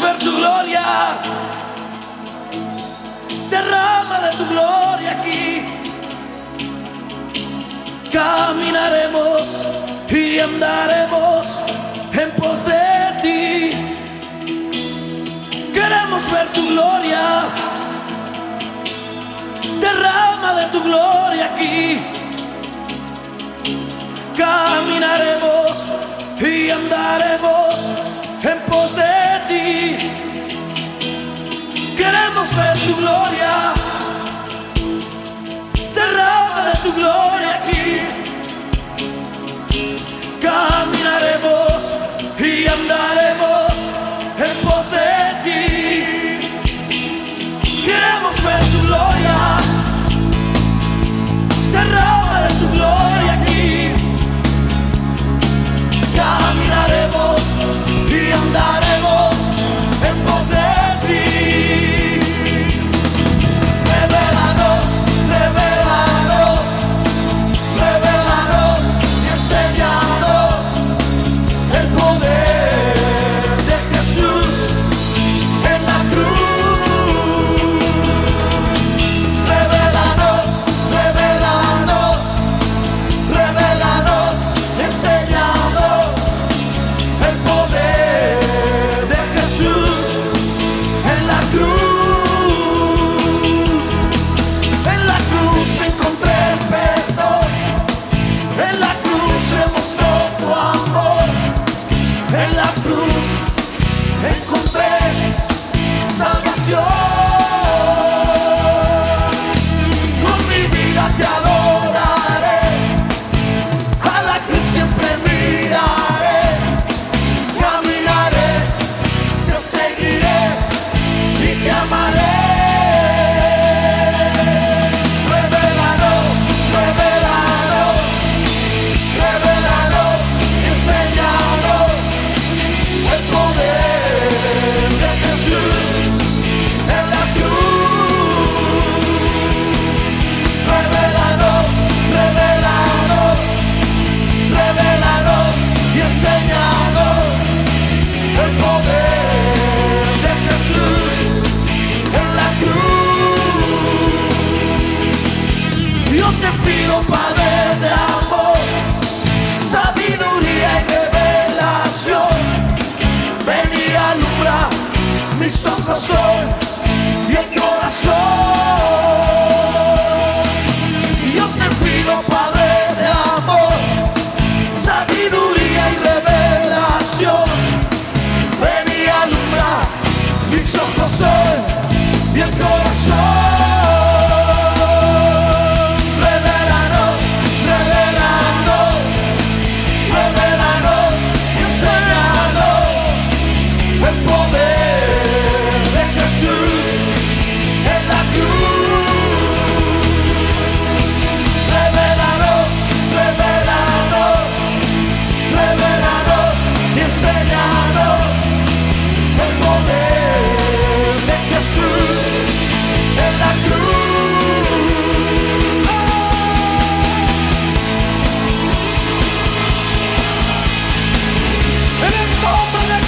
ver tu gloria. Derrama de tu gloria aquí. Caminaremos y andaremos en pos de ti. Queremos ver tu gloria. Derrama de tu gloria aquí. Caminaremos y andaremos tu gloria, derrama de tu gloria.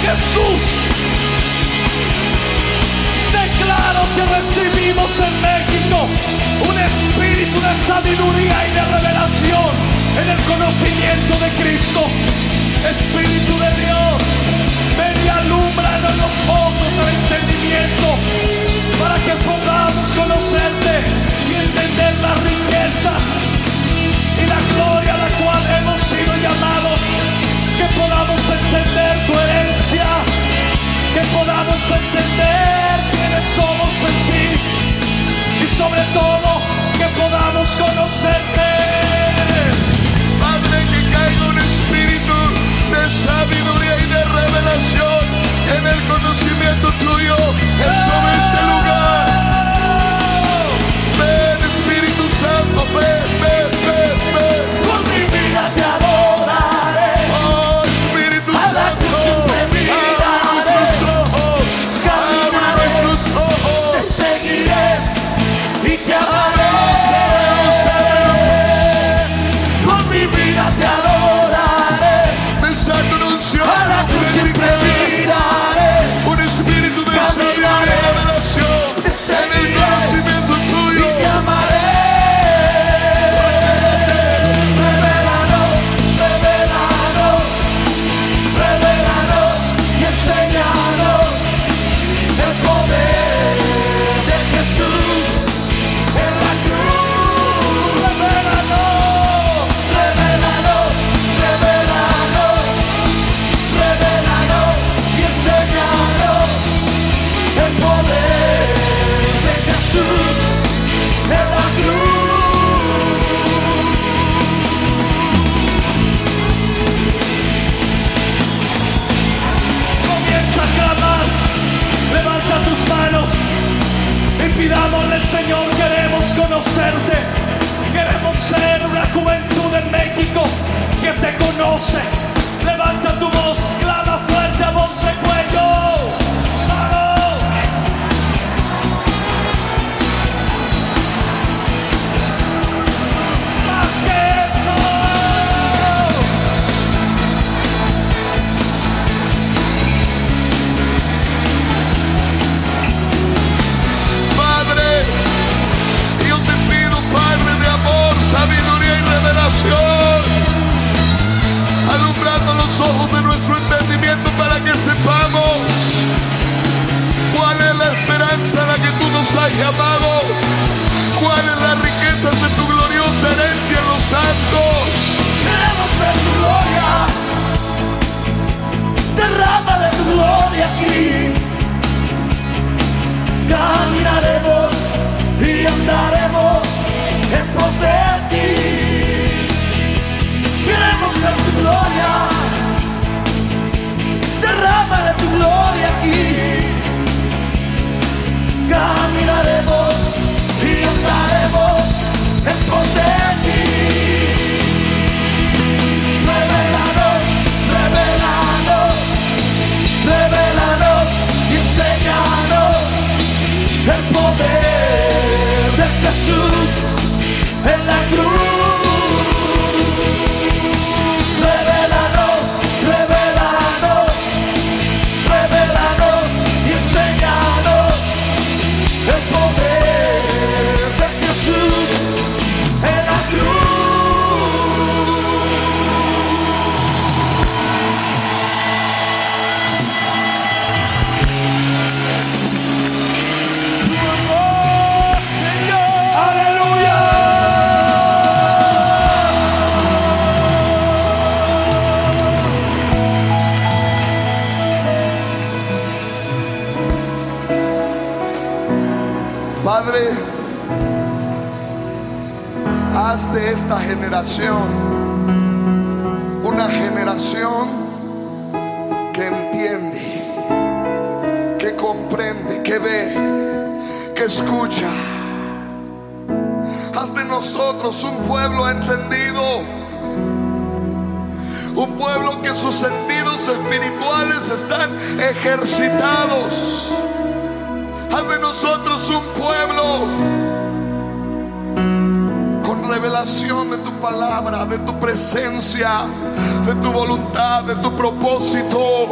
Jesús. Declaro que recibimos en México un espíritu de sabiduría y de revelación en el conocimiento de Cristo. Espíritu de Dios, ven y alumbranos los ojos conocerte. Padre, que caiga un espíritu de sabiduría y de revelación en el conocimiento tuyo, el Queremos ser una juventud en México que te conoce. Levanta tu voz, clama. De ti. Queremos ver tu gloria. El Haz de esta generación una generación que entiende, que comprende, que ve, que escucha. Haz de nosotros un pueblo entendido, un pueblo que sus sentidos espirituales están ejercitados. Haz de nosotros un pueblo con revelación de tu palabra, de tu presencia, de tu voluntad, de tu propósito.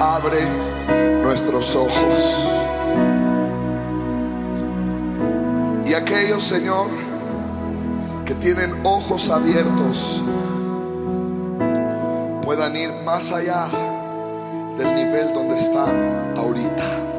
Abre nuestros ojos. Y aquellos, Señor, que tienen ojos abiertos, puedan ir más allá del nivel donde están ahorita.